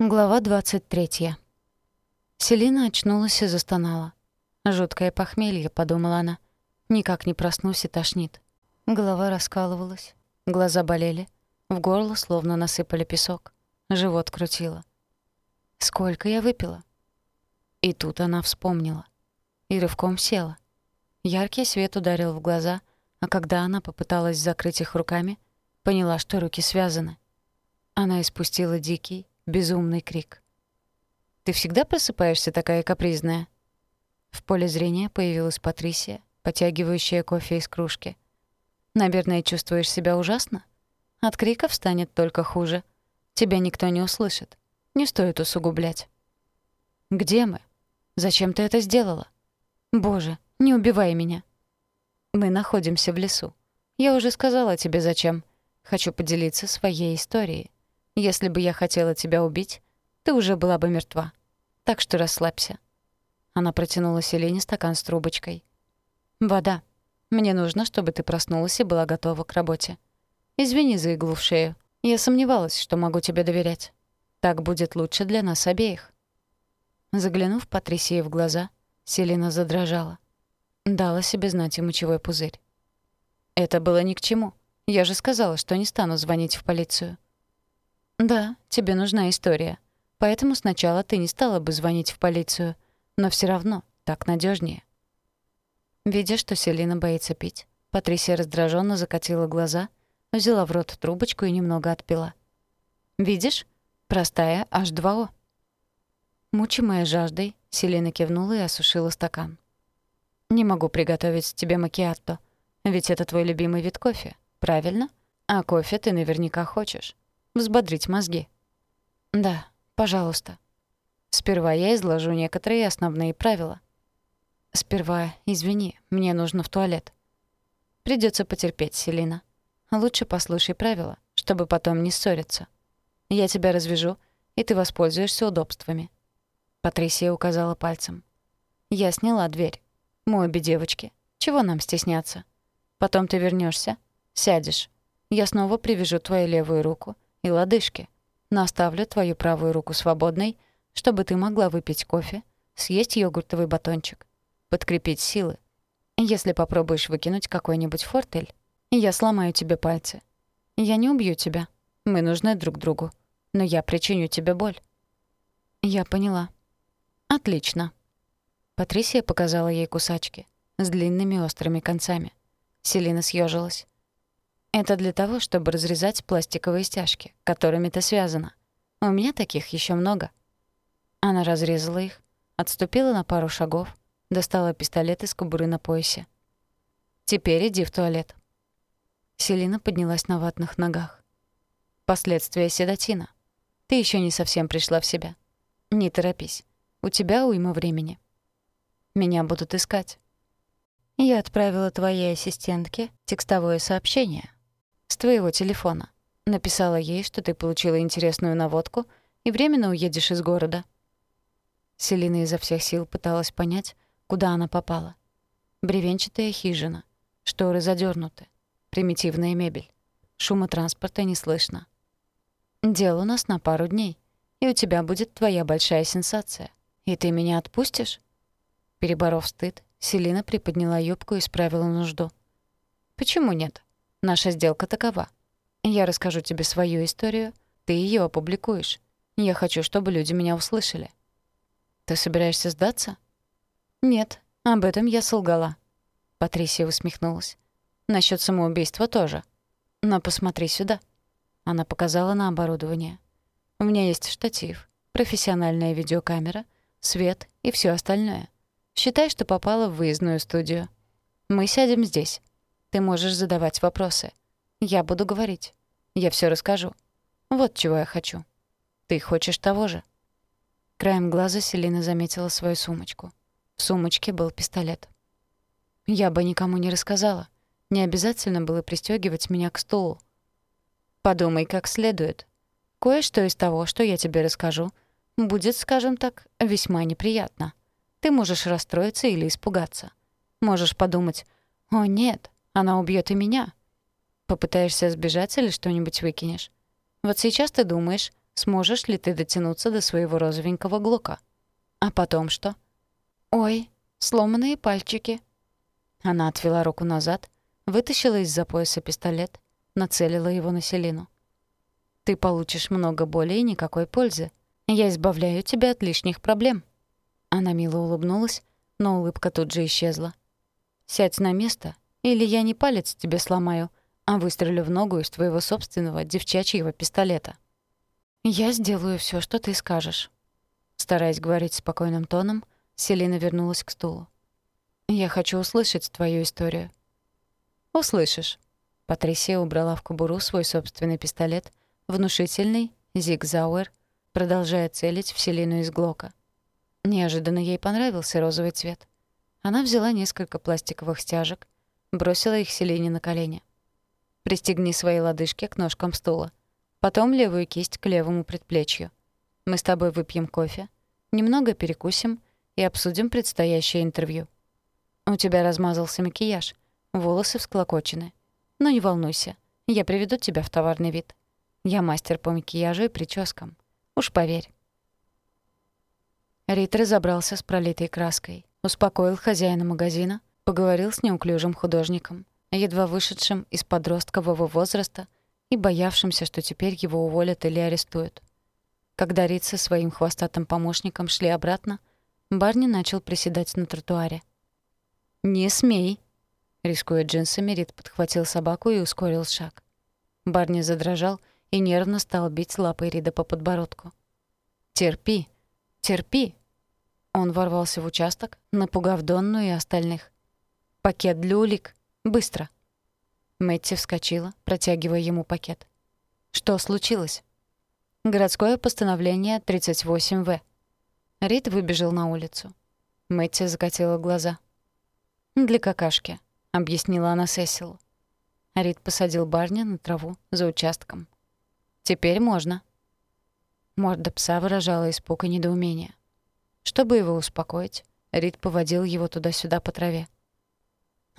Глава 23. Селина очнулась и застонала. «Жуткое похмелье», — подумала она. «Никак не проснусь и тошнит». Голова раскалывалась, глаза болели, в горло словно насыпали песок, живот крутило. «Сколько я выпила?» И тут она вспомнила. И рывком села. Яркий свет ударил в глаза, а когда она попыталась закрыть их руками, поняла, что руки связаны. Она испустила дикий, безумный крик. «Ты всегда просыпаешься такая капризная?» В поле зрения появилась Патрисия, потягивающая кофе из кружки. «Наверное, чувствуешь себя ужасно? От криков станет только хуже. Тебя никто не услышит. Не стоит усугублять». «Где мы? Зачем ты это сделала? Боже, не убивай меня». «Мы находимся в лесу. Я уже сказала тебе, зачем. Хочу поделиться своей историей. Если бы я хотела тебя убить, ты уже была бы мертва. Так что расслабься». Она протянула Селине стакан с трубочкой. «Вода. Мне нужно, чтобы ты проснулась и была готова к работе. Извини за иглу в шею. Я сомневалась, что могу тебе доверять. Так будет лучше для нас обеих». Заглянув Патрисии в глаза, Селина задрожала. Дала себе знать и мочевой пузырь. «Это было ни к чему. Я же сказала, что не стану звонить в полицию. «Да, тебе нужна история. Поэтому сначала ты не стала бы звонить в полицию, но все равно так надежнее. Видя, что Селина боится пить, Патрисия раздраженно закатила глаза, взяла в рот трубочку и немного отпила. «Видишь? Простая H2O». Мучимая жаждой, Селина кивнула и осушила стакан. «Не могу приготовить тебе макиатто, ведь это твой любимый вид кофе, правильно? А кофе ты наверняка хочешь взбодрить мозги. Да, пожалуйста. Сперва я изложу некоторые основные правила. Сперва, извини, мне нужно в туалет. Придется потерпеть, Селина. Лучше послушай правила, чтобы потом не ссориться. Я тебя развяжу, и ты воспользуешься удобствами. Патрисия указала пальцем. Я сняла дверь. Мы обе девочки. Чего нам стесняться? Потом ты вернешься, сядешь. Я снова привяжу твою левую руку — и лодыжки. Но оставлю твою правую руку свободной, чтобы ты могла выпить кофе, съесть йогуртовый батончик, подкрепить силы. Если попробуешь выкинуть какой-нибудь фортель, я сломаю тебе пальцы. Я не убью тебя. Мы нужны друг другу. Но я причиню тебе боль. Я поняла. Отлично. Патрисия показала ей кусачки с длинными острыми концами. Селина съежилась. Это для того, чтобы разрезать пластиковые стяжки, которыми ты связана. У меня таких еще много. Она разрезала их, отступила на пару шагов, достала пистолет из кобуры на поясе. «Теперь иди в туалет». Селина поднялась на ватных ногах. «Последствия седатина. Ты еще не совсем пришла в себя. Не торопись. У тебя уйма времени. Меня будут искать». Я отправила твоей ассистентке текстовое сообщение, с твоего телефона. Написала ей, что ты получила интересную наводку и временно уедешь из города». Селина изо всех сил пыталась понять, куда она попала. Бревенчатая хижина, шторы задернуты, примитивная мебель. Шума транспорта не слышно. «Дело у нас на пару дней, и у тебя будет твоя большая сенсация. И ты меня отпустишь?» Переборов стыд, Селина приподняла юбку и справила нужду. «Почему нет?» Наша сделка такова. Я расскажу тебе свою историю, ты ее опубликуешь. Я хочу, чтобы люди меня услышали. Ты собираешься сдаться? Нет, об этом я солгала. Патрисия усмехнулась. Насчет самоубийства тоже. Но посмотри сюда. Она показала на оборудование. У меня есть штатив, профессиональная видеокамера, свет и все остальное. Считай, что попала в выездную студию. Мы сядем здесь. Ты можешь задавать вопросы. Я буду говорить. Я все расскажу. Вот чего я хочу. Ты хочешь того же?» Краем глаза Селина заметила свою сумочку. В сумочке был пистолет. «Я бы никому не рассказала. Не обязательно было пристегивать меня к стулу. Подумай как следует. Кое-что из того, что я тебе расскажу, будет, скажем так, весьма неприятно. Ты можешь расстроиться или испугаться. Можешь подумать, «О, нет, она убьет и меня. Попытаешься сбежать или что-нибудь выкинешь. Вот сейчас ты думаешь, Сможешь ли ты дотянуться до своего розовенького глока? А потом что? Ой, сломанные пальчики. Она отвела руку назад, вытащила из-за пояса пистолет, нацелила его на Селину. Ты получишь много боли и никакой пользы. Я избавляю тебя от лишних проблем. Она мило улыбнулась, но улыбка тут же исчезла. Сядь на место, или я не палец тебе сломаю, а выстрелю в ногу из твоего собственного девчачьего пистолета. Я сделаю все, что ты скажешь. Стараясь говорить спокойным тоном, Селина вернулась к стулу. Я хочу услышать твою историю. Услышишь. Патрисия убрала в кобуру свой собственный пистолет, внушительный Зигзауэр, продолжая целить в Селину из Глока. Неожиданно ей понравился розовый цвет. Она взяла несколько пластиковых стяжек, бросила их Селине на колени. «Пристегни свои лодыжки к ножкам стула. Потом левую кисть к левому предплечью. Мы с тобой выпьем кофе, немного перекусим и обсудим предстоящее интервью. У тебя размазался макияж, волосы всклокочены. Но не волнуйся, я приведу тебя в товарный вид. Я мастер по макияжу и прическам. Уж поверь». Рит разобрался с пролитой краской, успокоил хозяина магазина, поговорил с неуклюжим художником, едва вышедшим из подросткового возраста и боявшимся, что теперь его уволят или арестуют. Когда Рит со своим хвостатым помощником шли обратно, Барни начал приседать на тротуаре. «Не смей!» Рискуя джинсами, Рит подхватил собаку и ускорил шаг. Барни задрожал и нервно стал бить лапой Рида по подбородку. «Терпи! Терпи!» Он ворвался в участок, напугав Донну и остальных. «Пакет для улик! Быстро!» Мэтти вскочила, протягивая ему пакет. «Что случилось?» «Городское постановление 38В». Рид выбежал на улицу. Мэтти закатила глаза. «Для какашки», — объяснила она Сесилу. Рид посадил барня на траву за участком. «Теперь можно». Морда пса выражала испуг и недоумение. Чтобы его успокоить, Рид поводил его туда-сюда по траве.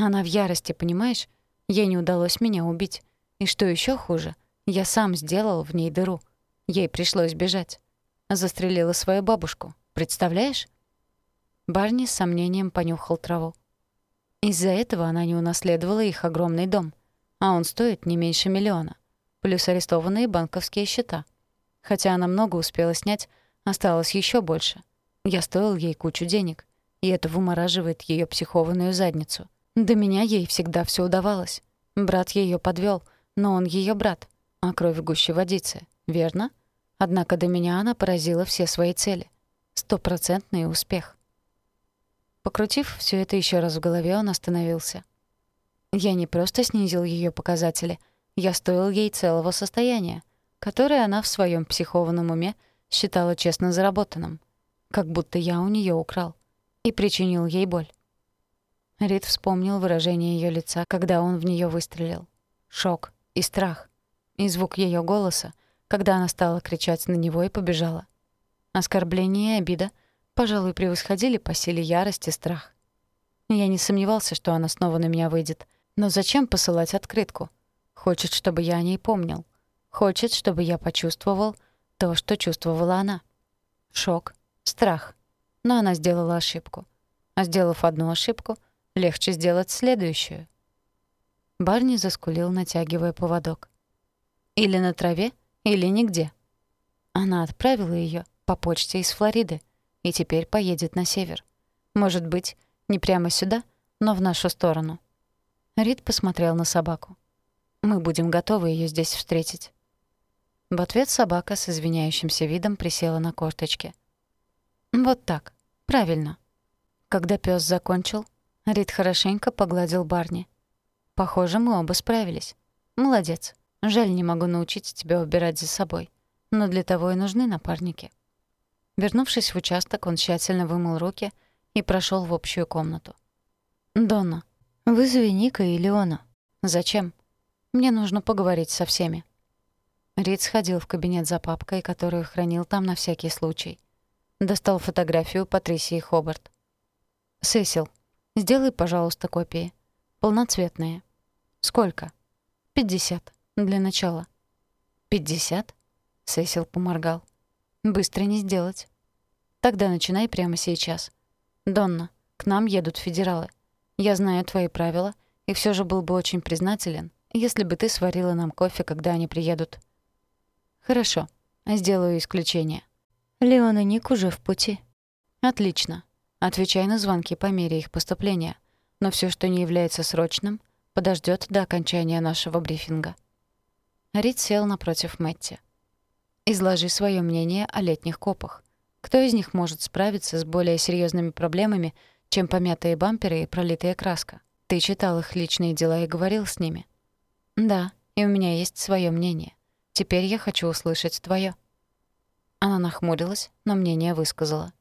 Она в ярости, понимаешь? Ей не удалось меня убить. И что еще хуже, я сам сделал в ней дыру. Ей пришлось бежать. Застрелила свою бабушку. Представляешь? Барни с сомнением понюхал траву. Из-за этого она не унаследовала их огромный дом, а он стоит не меньше миллиона, плюс арестованные банковские счета. Хотя она много успела снять, осталось еще больше. Я стоил ей кучу денег, и это вымораживает ее психованную задницу. До меня ей всегда все удавалось. Брат ее подвел, но он ее брат, а кровь гуще водицы, верно? Однако до меня она поразила все свои цели. Стопроцентный успех. Покрутив все это еще раз в голове, он остановился. Я не просто снизил ее показатели, я стоил ей целого состояния, которое она в своем психованном уме считала честно заработанным как будто я у нее украл, и причинил ей боль. Рид вспомнил выражение ее лица, когда он в нее выстрелил. Шок и страх. И звук ее голоса, когда она стала кричать на него и побежала. Оскорбление и обида, пожалуй, превосходили по силе ярость и страх. Я не сомневался, что она снова на меня выйдет. Но зачем посылать открытку? Хочет, чтобы я о ней помнил. Хочет, чтобы я почувствовал то, что чувствовала она. Шок, Страх. Но она сделала ошибку. А сделав одну ошибку, легче сделать следующую. Барни заскулил, натягивая поводок. Или на траве, или нигде. Она отправила ее по почте из Флориды и теперь поедет на север. Может быть, не прямо сюда, но в нашу сторону. Рид посмотрел на собаку. Мы будем готовы ее здесь встретить. В ответ собака с извиняющимся видом присела на корточки. Вот так. Правильно. Когда пес закончил, Рид хорошенько погладил Барни. Похоже, мы оба справились. Молодец. Жаль, не могу научить тебя убирать за собой. Но для того и нужны напарники. Вернувшись в участок, он тщательно вымыл руки и прошел в общую комнату. «Донна, вызови Ника и Леона. Зачем? Мне нужно поговорить со всеми». Рид сходил в кабинет за папкой, которую хранил там на всякий случай. Достал фотографию Патрисии Хобарт. «Сесил, сделай, пожалуйста, копии. Полноцветные. Сколько?» «Пятьдесят. Для начала». «Пятьдесят?» Сесил поморгал. «Быстро не сделать». «Тогда начинай прямо сейчас. Донна, к нам едут федералы. Я знаю твои правила, и все же был бы очень признателен, если бы ты сварила нам кофе, когда они приедут». «Хорошо, сделаю исключение». Леон и Ник уже в пути. «Отлично. Отвечай на звонки по мере их поступления. Но все, что не является срочным, подождет до окончания нашего брифинга». Рид сел напротив Мэтти. «Изложи свое мнение о летних копах. Кто из них может справиться с более серьезными проблемами, чем помятые бамперы и пролитая краска? Ты читал их личные дела и говорил с ними?» «Да, и у меня есть свое мнение. Теперь я хочу услышать твое. Она нахмурилась, но мнение высказала.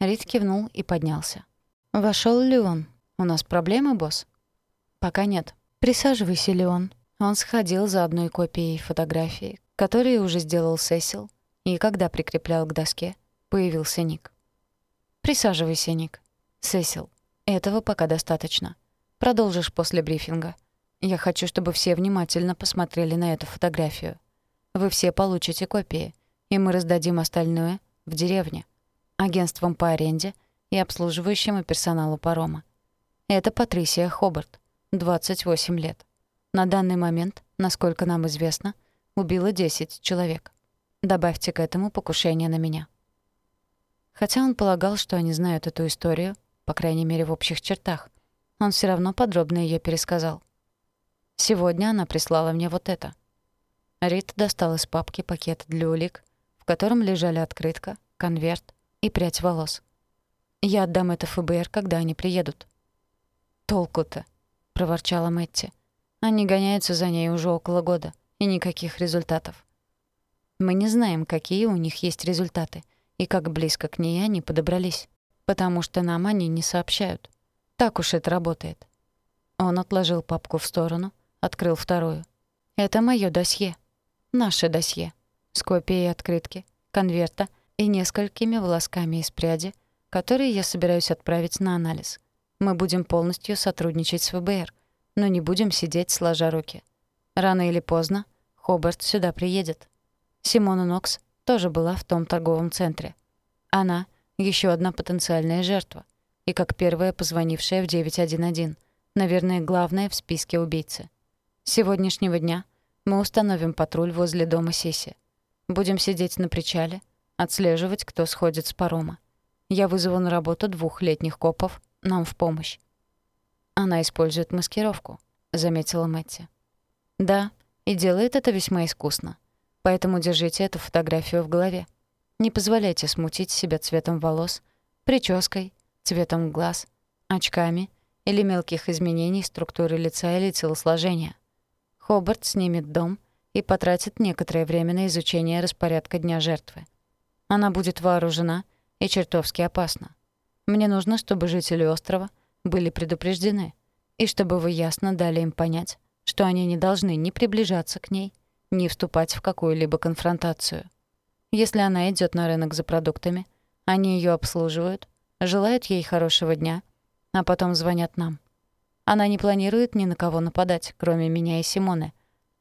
Рид кивнул и поднялся. Вошел Леон. «У нас проблемы, босс?» «Пока нет. Присаживайся, Леон». Он сходил за одной копией фотографии, которую уже сделал Сесил, и когда прикреплял к доске, появился Ник. «Присаживайся, Ник». «Сесил, этого пока достаточно. Продолжишь после брифинга. Я хочу, чтобы все внимательно посмотрели на эту фотографию. Вы все получите копии, и мы раздадим остальное в деревне, агентствам по аренде и обслуживающему персоналу парома. Это Патрисия Хобарт, 28 лет. На данный момент, насколько нам известно, убила 10 человек. Добавьте к этому покушение на меня. Хотя он полагал, что они знают эту историю, по крайней мере, в общих чертах, он все равно подробно ее пересказал. Сегодня она прислала мне вот это. Рид достал из папки пакет для улик, в котором лежали открытка, конверт и прядь волос. «Я отдам это ФБР, когда они приедут». «Толку-то?» — проворчала Мэтти. «Они гоняются за ней уже около года, и никаких результатов. Мы не знаем, какие у них есть результаты, и как близко к ней они подобрались, потому что нам они не сообщают. Так уж это работает». Он отложил папку в сторону, открыл вторую. «Это моё досье. Наше досье. С копией открытки, конверта и несколькими волосками из пряди, которые я собираюсь отправить на анализ. Мы будем полностью сотрудничать с ФБР, но не будем сидеть сложа руки. Рано или поздно Хобарт сюда приедет. Симона Нокс тоже была в том торговом центре. Она — еще одна потенциальная жертва. И как первая позвонившая в 911, наверное, главная в списке убийцы. С сегодняшнего дня мы установим патруль возле дома Сиси. Будем сидеть на причале, отслеживать, кто сходит с парома. Я вызову на работу двух летних копов нам в помощь. Она использует маскировку, заметила Мэтти. Да, и делает это весьма искусно. Поэтому держите эту фотографию в голове. Не позволяйте смутить себя цветом волос, прической, цветом глаз, очками или мелких изменений структуры лица или телосложения. Хобарт снимет дом и потратит некоторое время на изучение распорядка дня жертвы. Она будет вооружена и чертовски опасна. Мне нужно, чтобы жители острова были предупреждены, и чтобы вы ясно дали им понять, что они не должны ни приближаться к ней, ни вступать в какую-либо конфронтацию. Если она идет на рынок за продуктами, они ее обслуживают, желают ей хорошего дня, а потом звонят нам. Она не планирует ни на кого нападать, кроме меня и Симоны.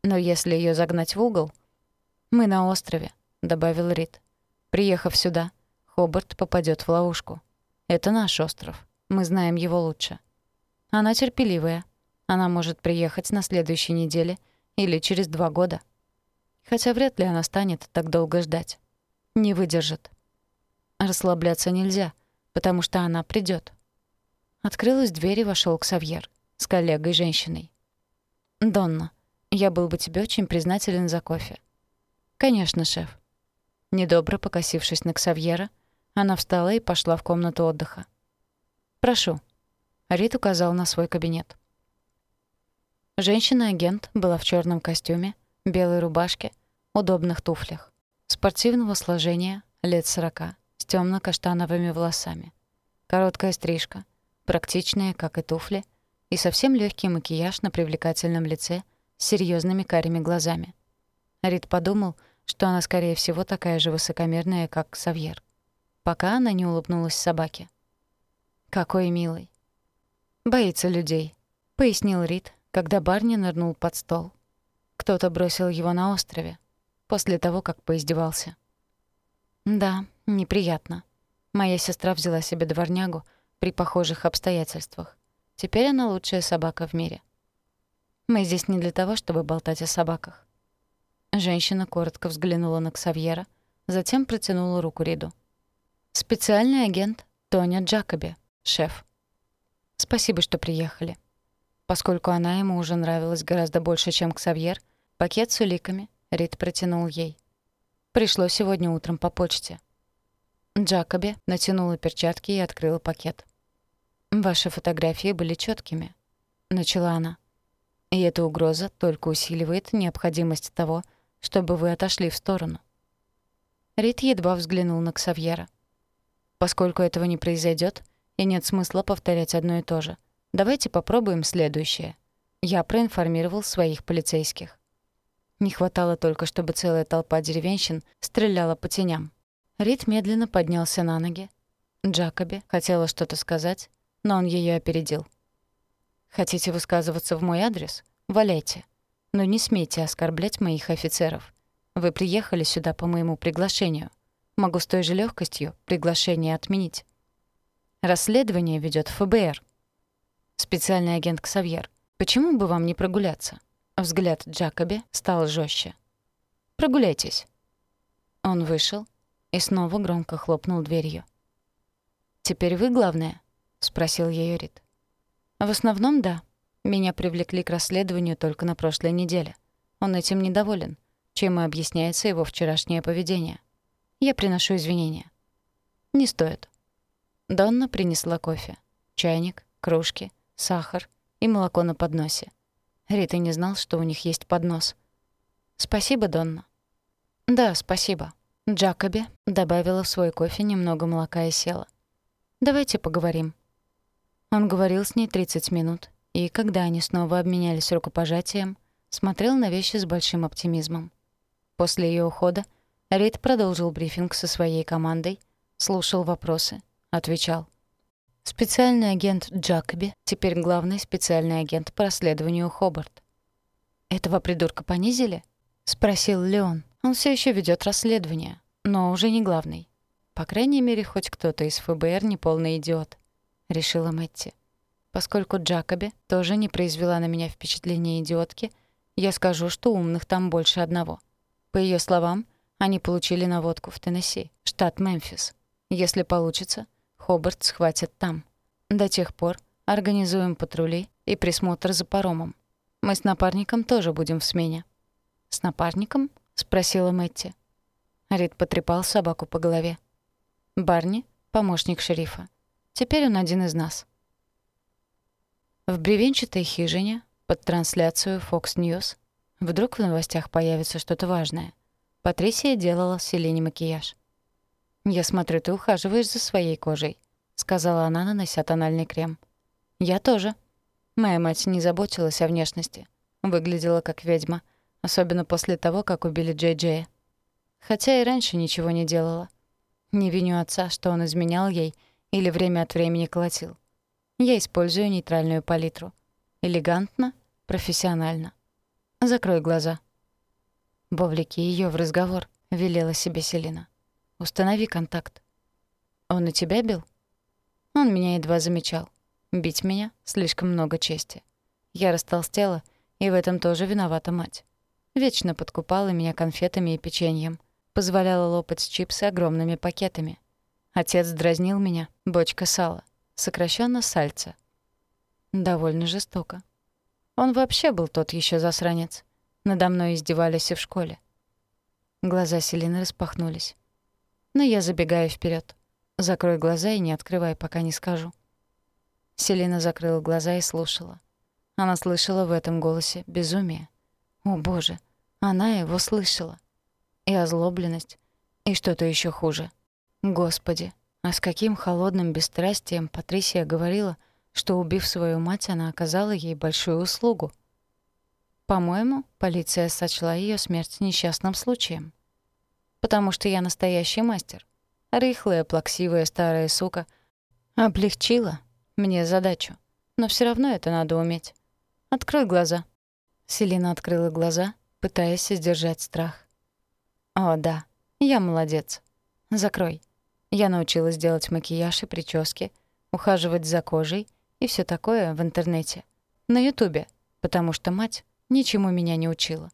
Но если ее загнать в угол... «Мы на острове», — добавил Рид. «Приехав сюда, Хобарт попадет в ловушку. Это наш остров. Мы знаем его лучше. Она терпеливая. Она может приехать на следующей неделе или через два года. Хотя вряд ли она станет так долго ждать. Не выдержит. Расслабляться нельзя, потому что она придет. Открылась дверь и вошел Ксавьер с коллегой-женщиной. «Донна, я был бы тебе очень признателен за кофе». «Конечно, шеф». Недобро покосившись на Ксавьера, она встала и пошла в комнату отдыха. «Прошу». Рит указал на свой кабинет. Женщина-агент была в черном костюме, белой рубашке, удобных туфлях, спортивного сложения, лет сорока, с темно каштановыми волосами. Короткая стрижка, практичная, как и туфли, и совсем легкий макияж на привлекательном лице с серьезными карими глазами. Рид подумал, что она, скорее всего, такая же высокомерная, как Савьер. Пока она не улыбнулась собаке. «Какой милый!» «Боится людей», — пояснил Рид, когда Барни нырнул под стол. Кто-то бросил его на острове. после того, как поиздевался. Да, неприятно. Моя сестра взяла себе дворнягу при похожих обстоятельствах. Теперь она лучшая собака в мире. Мы здесь не для того, чтобы болтать о собаках. Женщина коротко взглянула на Ксавьера, затем протянула руку Риду. «Специальный агент Тоня Джакоби, шеф. Спасибо, что приехали». Поскольку она ему уже нравилась гораздо больше, чем Ксавьер, пакет с уликами Рид протянул ей. Пришло сегодня утром по почте. Джакоби натянула перчатки и открыла пакет. «Ваши фотографии были четкими, начала она. «И эта угроза только усиливает необходимость того, чтобы вы отошли в сторону». Рид едва взглянул на Ксавьера. «Поскольку этого не произойдет, и нет смысла повторять одно и то же, давайте попробуем следующее. Я проинформировал своих полицейских. Не хватало только, чтобы целая толпа деревенщин стреляла по теням. Рид медленно поднялся на ноги. Джакоби хотела что-то сказать, но он ее опередил. «Хотите высказываться в мой адрес? Валяйте. Но не смейте оскорблять моих офицеров. Вы приехали сюда по моему приглашению. Могу с той же легкостью приглашение отменить. Расследование ведет ФБР. Специальный агент Ксавьер. Почему бы вам не прогуляться? Взгляд Джакоби стал жестче. Прогуляйтесь. Он вышел и снова громко хлопнул дверью. Теперь вы главное, спросил ее Рид. В основном, да. Меня привлекли к расследованию только на прошлой неделе. Он этим недоволен, чем и объясняется его вчерашнее поведение. Я приношу извинения. Не стоит. Донна принесла кофе, чайник, кружки, сахар и молоко на подносе. Рита не знал, что у них есть поднос. «Спасибо, Донна». «Да, спасибо». Джакоби добавила в свой кофе немного молока и села. «Давайте поговорим». Он говорил с ней 30 минут, и когда они снова обменялись рукопожатием, смотрел на вещи с большим оптимизмом. После ее ухода Рид продолжил брифинг со своей командой, слушал вопросы, отвечал. Специальный агент Джакоби, теперь главный специальный агент по расследованию Хобарт. «Этого придурка понизили?» — спросил Леон. «Он все еще ведет расследование, но уже не главный. По крайней мере, хоть кто-то из ФБР не полный идиот решила Мэтти. Поскольку Джакоби тоже не произвела на меня впечатление идиотки, я скажу, что умных там больше одного. По ее словам, они получили наводку в Теннесси, штат Мемфис. Если получится, Хобарт схватят там. До тех пор организуем патрули и присмотр за паромом. Мы с напарником тоже будем в смене. «С напарником?» — спросила Мэтти. Рид потрепал собаку по голове. Барни — помощник шерифа. Теперь он один из нас. В бревенчатой хижине под трансляцию Fox News вдруг в новостях появится что-то важное. Патрисия делала Селине макияж. «Я смотрю, ты ухаживаешь за своей кожей», — сказала она, нанося тональный крем. «Я тоже». Моя мать не заботилась о внешности. Выглядела как ведьма, особенно после того, как убили Джей Джея. Хотя и раньше ничего не делала. Не виню отца, что он изменял ей — или время от времени колотил. Я использую нейтральную палитру. Элегантно, профессионально. Закрой глаза. Вовлеки ее в разговор, велела себе Селина. Установи контакт. Он и тебя бил? Он меня едва замечал. Бить меня — слишком много чести. Я растолстела, и в этом тоже виновата мать. Вечно подкупала меня конфетами и печеньем. Позволяла лопать чипсы огромными пакетами. Отец дразнил меня, бочка сала, сокращенно сальца. Довольно жестоко. Он вообще был тот еще засранец. Надо мной издевались и в школе. Глаза Селины распахнулись. Но я забегаю вперед. Закрой глаза и не открывай, пока не скажу. Селина закрыла глаза и слушала. Она слышала в этом голосе безумие. О, боже, она его слышала. И озлобленность, и что-то еще хуже — Господи, а с каким холодным бесстрастием Патрисия говорила, что, убив свою мать, она оказала ей большую услугу. По-моему, полиция сочла ее смерть несчастным случаем. Потому что я настоящий мастер. Рыхлая, плаксивая старая сука облегчила мне задачу. Но все равно это надо уметь. Открой глаза. Селина открыла глаза, пытаясь сдержать страх. О, да, я молодец. Закрой. Я научилась делать макияж и прически, ухаживать за кожей и все такое в интернете. На Ютубе, потому что мать ничему меня не учила.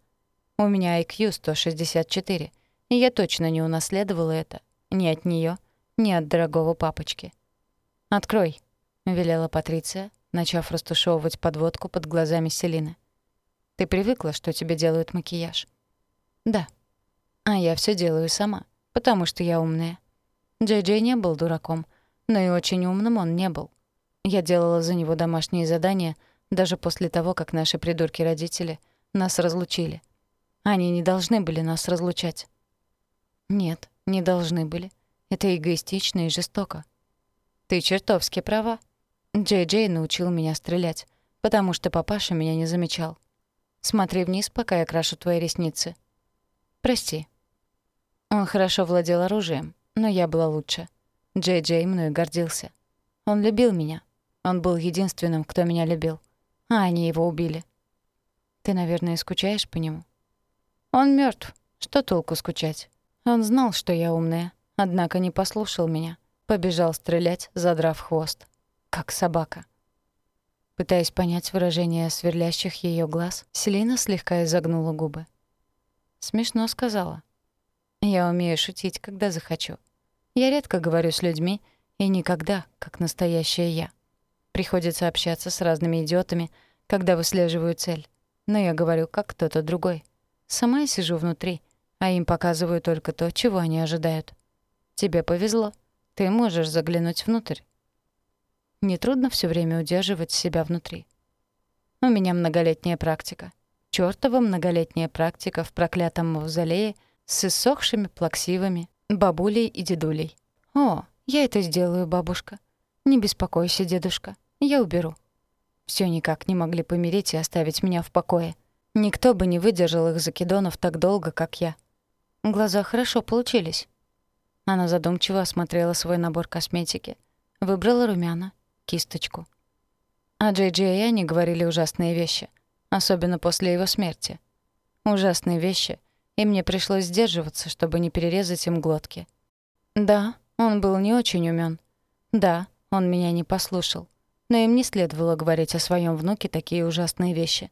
У меня IQ 164, и я точно не унаследовала это ни от нее, ни от дорогого папочки. «Открой», — велела Патриция, начав растушевывать подводку под глазами Селины. «Ты привыкла, что тебе делают макияж?» «Да». «А я все делаю сама, потому что я умная». Джей Джей не был дураком, но и очень умным он не был. Я делала за него домашние задания даже после того, как наши придурки-родители нас разлучили. Они не должны были нас разлучать. Нет, не должны были. Это эгоистично и жестоко. Ты чертовски права. Джей Джей научил меня стрелять, потому что папаша меня не замечал. Смотри вниз, пока я крашу твои ресницы. Прости. Он хорошо владел оружием, но я была лучше. Джей Джей мной гордился. Он любил меня. Он был единственным, кто меня любил. А они его убили. Ты, наверное, скучаешь по нему? Он мертв. Что толку скучать? Он знал, что я умная, однако не послушал меня. Побежал стрелять, задрав хвост. Как собака. Пытаясь понять выражение сверлящих ее глаз, Селина слегка изогнула губы. Смешно сказала. Я умею шутить, когда захочу. Я редко говорю с людьми, и никогда, как настоящая я. Приходится общаться с разными идиотами, когда выслеживаю цель. Но я говорю, как кто-то другой. Сама я сижу внутри, а им показываю только то, чего они ожидают. Тебе повезло. Ты можешь заглянуть внутрь. Нетрудно все время удерживать себя внутри. У меня многолетняя практика. Чёртова многолетняя практика в проклятом мавзолее с иссохшими плаксивами, бабулей и дедулей. «О, я это сделаю, бабушка. Не беспокойся, дедушка. Я уберу». Все никак не могли помирить и оставить меня в покое. Никто бы не выдержал их закидонов так долго, как я. Глаза хорошо получились. Она задумчиво осмотрела свой набор косметики. Выбрала румяна, кисточку. А Джей Джей и Анни говорили ужасные вещи. Особенно после его смерти. Ужасные вещи, и мне пришлось сдерживаться, чтобы не перерезать им глотки. Да, он был не очень умен. Да, он меня не послушал. Но им не следовало говорить о своем внуке такие ужасные вещи.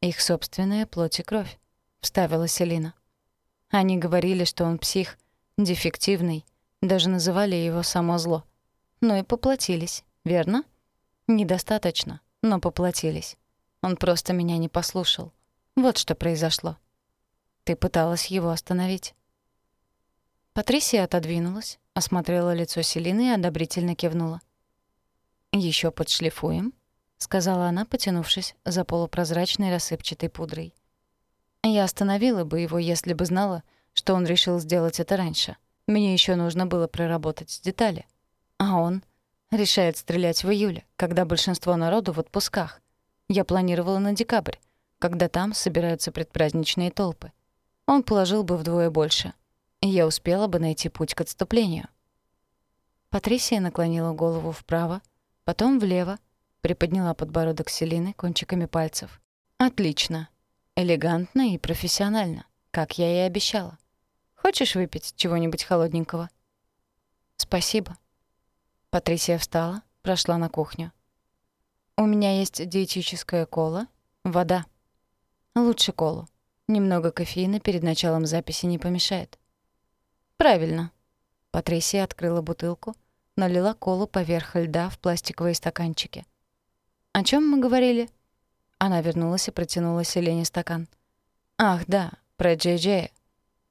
«Их собственная плоть и кровь», — вставила Селина. Они говорили, что он псих, дефективный, даже называли его само зло. Но и поплатились, верно? Недостаточно, но поплатились. Он просто меня не послушал. Вот что произошло. Ты пыталась его остановить. Патрисия отодвинулась, осмотрела лицо Селины и одобрительно кивнула. Еще подшлифуем», — сказала она, потянувшись за полупрозрачной рассыпчатой пудрой. Я остановила бы его, если бы знала, что он решил сделать это раньше. Мне еще нужно было проработать детали. А он решает стрелять в июле, когда большинство народу в отпусках. Я планировала на декабрь, когда там собираются предпраздничные толпы. Он положил бы вдвое больше. И я успела бы найти путь к отступлению. Патрисия наклонила голову вправо, потом влево, приподняла подбородок Селины кончиками пальцев. «Отлично. Элегантно и профессионально, как я и обещала. Хочешь выпить чего-нибудь холодненького?» «Спасибо». Патрисия встала, прошла на кухню. «У меня есть диетическая кола, вода. Лучше колу. Немного кофеина перед началом записи не помешает». «Правильно». Патрисия открыла бутылку, налила колу поверх льда в пластиковые стаканчики. «О чем мы говорили?» Она вернулась и протянула Селене стакан. «Ах, да, про Джей Джея.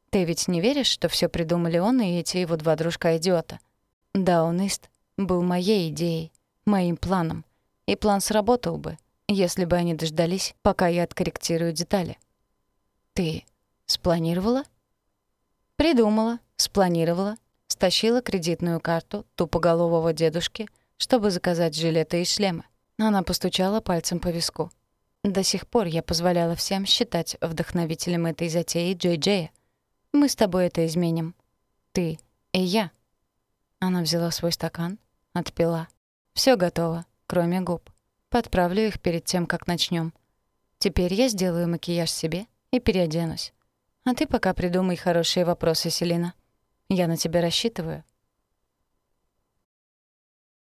Ты ведь не веришь, что все придумали он и эти его два дружка-идиота? Даунист был моей идеей, моим планом. И план сработал бы, если бы они дождались, пока я откорректирую детали. Ты спланировала? Придумала, спланировала, стащила кредитную карту тупоголового дедушки, чтобы заказать жилеты и шлемы. Она постучала пальцем по виску. До сих пор я позволяла всем считать вдохновителем этой затеи Джей Джея. Мы с тобой это изменим. Ты и я. Она взяла свой стакан, отпила. Все готово, кроме губ. Подправлю их перед тем, как начнем. Теперь я сделаю макияж себе и переоденусь. А ты пока придумай хорошие вопросы, Селина. Я на тебя рассчитываю.